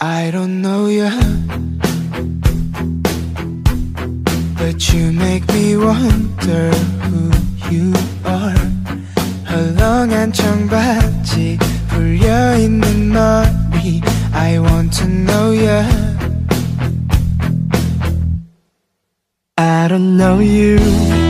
I don't know you, but you make me wonder who you are. 헐렁한 청바지 풀려 있는 머리. I want to know you. I don't know you.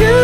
you